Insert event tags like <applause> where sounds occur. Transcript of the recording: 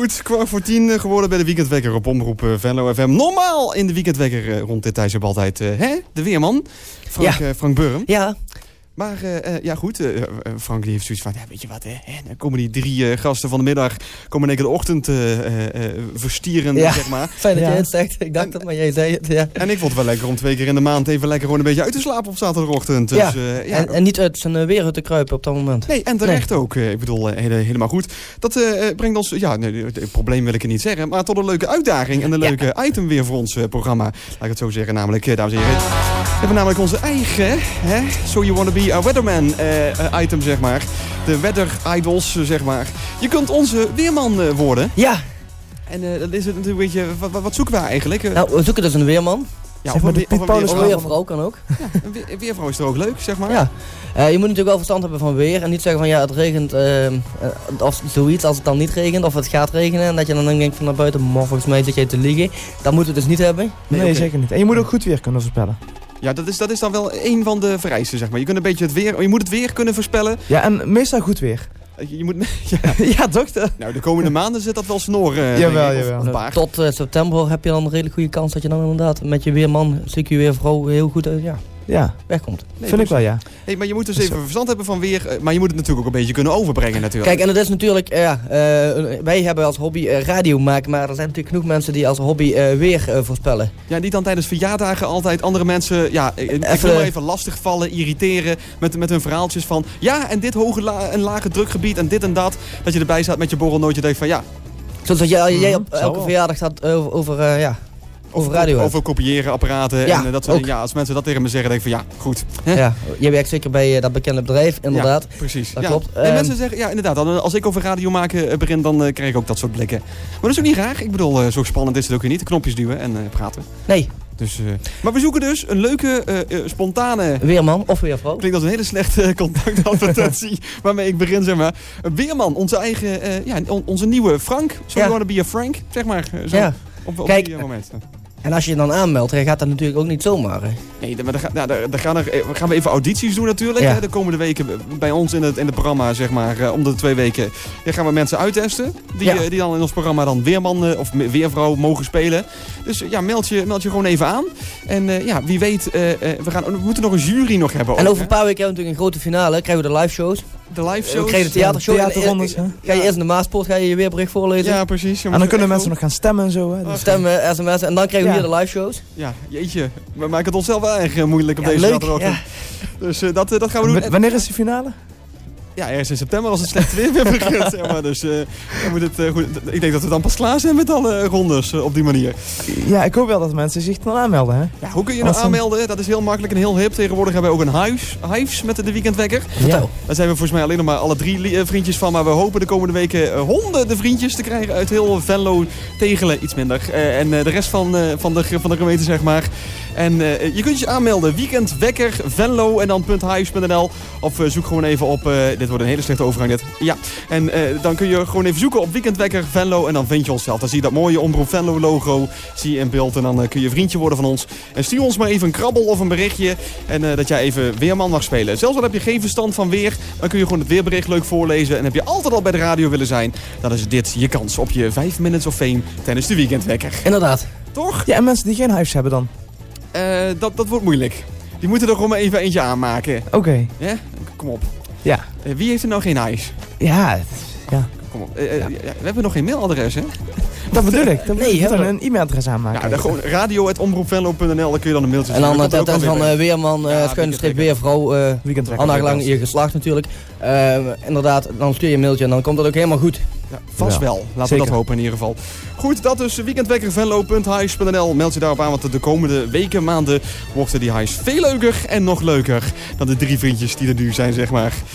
Goed, kwart voor tien eh, geworden bij de weekendwekker op Omroep eh, Venlo FM. Normaal in de weekendwekker eh, rond dit tijdstip altijd, hè? De weerman, Frank, Ja. Frank Burm. Ja, Maar eh, eh, ja goed, eh, eh, Frank die heeft zoiets van, ja, weet je wat, hè? Dan komen die drie eh, gasten van de middag, komen in één keer de ochtend eh, eh, eh, verstieren, Ja. zeg maar. fijn dat Ja. jij het zegt. Ik dacht dat, maar jij zei het. Ja. En ik vond het wel lekker om twee keer in de maand even lekker gewoon een beetje uit te slapen op zaterdagochtend. Dus, Ja. eh, ja. En, en niet uit zijn weer te kruipen op dat moment. Nee, en terecht ook. Ik bedoel, hele- helemaal goed. Dat brengt ons, ja, nee, het het probleem wil ik er niet zeggen, maar tot een leuke uitdaging en een Ja. leuke item weer voor ons programma. Laat ik het zo zeggen, namelijk, dames en heren. We hebben namelijk onze eigen, hè, So You Wanna Be a Weatherman eh, eh, item, zeg maar. De weather idols, eh, zeg maar. Je kunt onze weerman eh, worden. Ja, En eh, dat is het natuurlijk een beetje, wat, zoeken we eigenlijk? Eh, nou, we zoeken dus een weerman. ja, zeg maar Piet een Of een weervrouw kan ook. Een weer- weervrouw is er ook leuk, zeg maar. Ja. Eh, je moet natuurlijk wel verstand hebben van weer. En niet zeggen van ja, het regent. eh, eh, of zoiets als het dan niet regent. Of het gaat regenen. En dat je dan denkt van naar buiten. Maar volgens mij zit jij te liegen. Dat moeten we dus niet hebben. Nee, zeker niet. En je moet ook goed weer kunnen voorspellen. Ja, dat is, dat is dan wel een van de vereisten, zeg maar. Je kunt een beetje het weer, je moet het weer kunnen voorspellen. Ja, en meestal goed weer. Je je moet, <laughs> ja, <laughs> ja, dokter. nou, de komende maanden zit dat wel snor. eh, Jawel, jawel. Een paar. Tot eh, september heb je dan een redelijk goede kans dat je dan inderdaad met je weerman, CQ weervrouw heel goed eh, ja, Ja, wegkomt. Nee, vind ik wel, ja. Hey, maar je moet dus Is even verstand hebben van weer, eh, maar je moet het natuurlijk ook een beetje kunnen overbrengen natuurlijk. Kijk, en het is natuurlijk, eh, ja, eh, wij hebben als hobby radio maken, maar er zijn natuurlijk genoeg mensen die als hobby eh, weer voorspellen. Ja, niet dan tijdens verjaardagen altijd andere mensen, ja, ik Even- even lastigvallen, irriteren met, met hun verhaaltjes van, ja, en dit hoge la en lage drukgebied en dit en dat. Dat je erbij staat met je borrelnootje denkt van, ja, Zoals dat jij, jij op Mhm, elke verjaardag gaat over, over, eh, ja, over radio. over kopiëren apparaten Ja, en eh, dat soort. Ja, als mensen dat tegen me zeggen, denk ik van, ja, goed. Hè? Ja, jij werkt zeker bij eh, dat bekende bedrijf, inderdaad. Ja, precies. Dat ja. klopt. Nee, Ehm, mensen zeggen, ja, inderdaad. dan, Als ik over radio maken eh, begin, dan eh, krijg ik ook dat soort blikken. Maar dat is ook niet raar. Ik bedoel, eh, zo spannend is het ook weer niet. Knopjes duwen en eh, praten. Nee, Dus, eh, maar we zoeken dus een leuke, eh, eh, spontane... weerman of weervrouw. Klinkt als een hele slechte contactadvertentie <laughs> waarmee ik begin, zeg maar. Weerman, onze eigen, eh, ja, on- onze nieuwe Frank. So Ja. wanna be a Frank, zeg maar. eh, Zo, Ja, Op, op Kijk, die eh, moment. En als je je dan aanmeldt, gaat dat natuurlijk ook niet zomaar. Hè. Nee, maar nou, daar, daar gaan, er, eh, gaan we even audities doen natuurlijk. Ja. Hè, de komende weken bij ons in het, in het programma, zeg maar, eh, om de twee weken. Ja, gaan we mensen uittesten. Die, Ja. eh, die dan in ons programma dan weerman of weervrouw mogen spelen. Dus ja, meld je, meld je gewoon even aan. En ja, wie weet, we, gaan, we moeten nog een jury nog hebben. En ook, over een paar weken hebben we natuurlijk een grote finale. Krijgen we de live shows. De live We shows. krijgen de theatershow. Ja, eh, theaterrondes, hè. Ga je eerst in de Maaspoort, ga je je weerbericht voorlezen. Ja, precies. En dan kunnen mensen nog gaan stemmen en zo. Hè. Dus- Stemmen, sms'en. En dan krijgen we Ja. hier de live shows. Ja, jeetje. We maken het onszelf wel erg eh, moeilijk op Ja, deze. Ja. Dus eh, dat, eh, dat gaan we doen. En- Wanneer is de finale? Ja, ergens in september als het slecht weer weer begint. Zeg maar. Dus dan moet het, eh, goed. ik denk dat we dan pas klaar zijn met alle rondes eh, op die manier. Ja, ik hoop wel dat mensen zich dan aanmelden, hè? Ja, hoe kun je nou Awesome. aanmelden? Dat is heel makkelijk en heel hip. Tegenwoordig hebben we ook een hives, hives met de weekendwekker. Vertel. Daar zijn we volgens mij alleen nog maar alle drie vriendjes van. Maar we hopen de komende weken honderden vriendjes te krijgen uit heel Venlo, Tegelen, iets minder. En de rest van, van, de, van de gemeente, zeg maar. En eh, je kunt je aanmelden. Weekendwekker, Venlo en dan .hives.nl. Of eh, zoek gewoon even op, eh, dit wordt een hele slechte overgang dit. Ja, en dan kun je gewoon even zoeken op Weekendwekker, Venlo. En dan vind je onszelf. Dan zie je dat mooie Omroep Venlo logo zie je in beeld. En dan kun je vriendje worden van ons. En stuur ons maar even een krabbel of een berichtje. En dat jij even weerman mag spelen. Zelfs al heb je geen verstand van weer, dan kun je gewoon het weerbericht leuk voorlezen. En heb je altijd al bij de radio willen zijn, dan is dit je kans op je 5 minutes of fame tijdens de weekendwekker. Inderdaad. Toch? Ja, en mensen die geen huis hebben dan. Eh, dat, dat wordt moeilijk. Die moeten er gewoon maar even eentje aanmaken. Oké. Ja? Kom op. Ja. Eh, wie heeft er nou geen huis? Ja, ja. Kom op. Eh, ja, we hebben nog geen mailadres, hè? Dat bedoel ik. Dat nee, we. een e-mailadres aanmaken. Ja, dan gewoon radio.omroepvenlo.nl, dan kun je dan een mailtje En dan het van eh, weerman, eh Ja, schuine weervrouw. eh. Anna lang je geslaagd natuurlijk. Eh, inderdaad, dan stuur je een mailtje en dan komt dat ook helemaal goed. Ja, vast Ja. wel. Laten we dat hopen in ieder geval. Goed, dat is weekendwekkervenlo.highs.nl. Meld je daarop aan, want de komende weken, maanden... worden die highs veel leuker en nog leuker... dan de drie vriendjes die er nu zijn, zeg maar.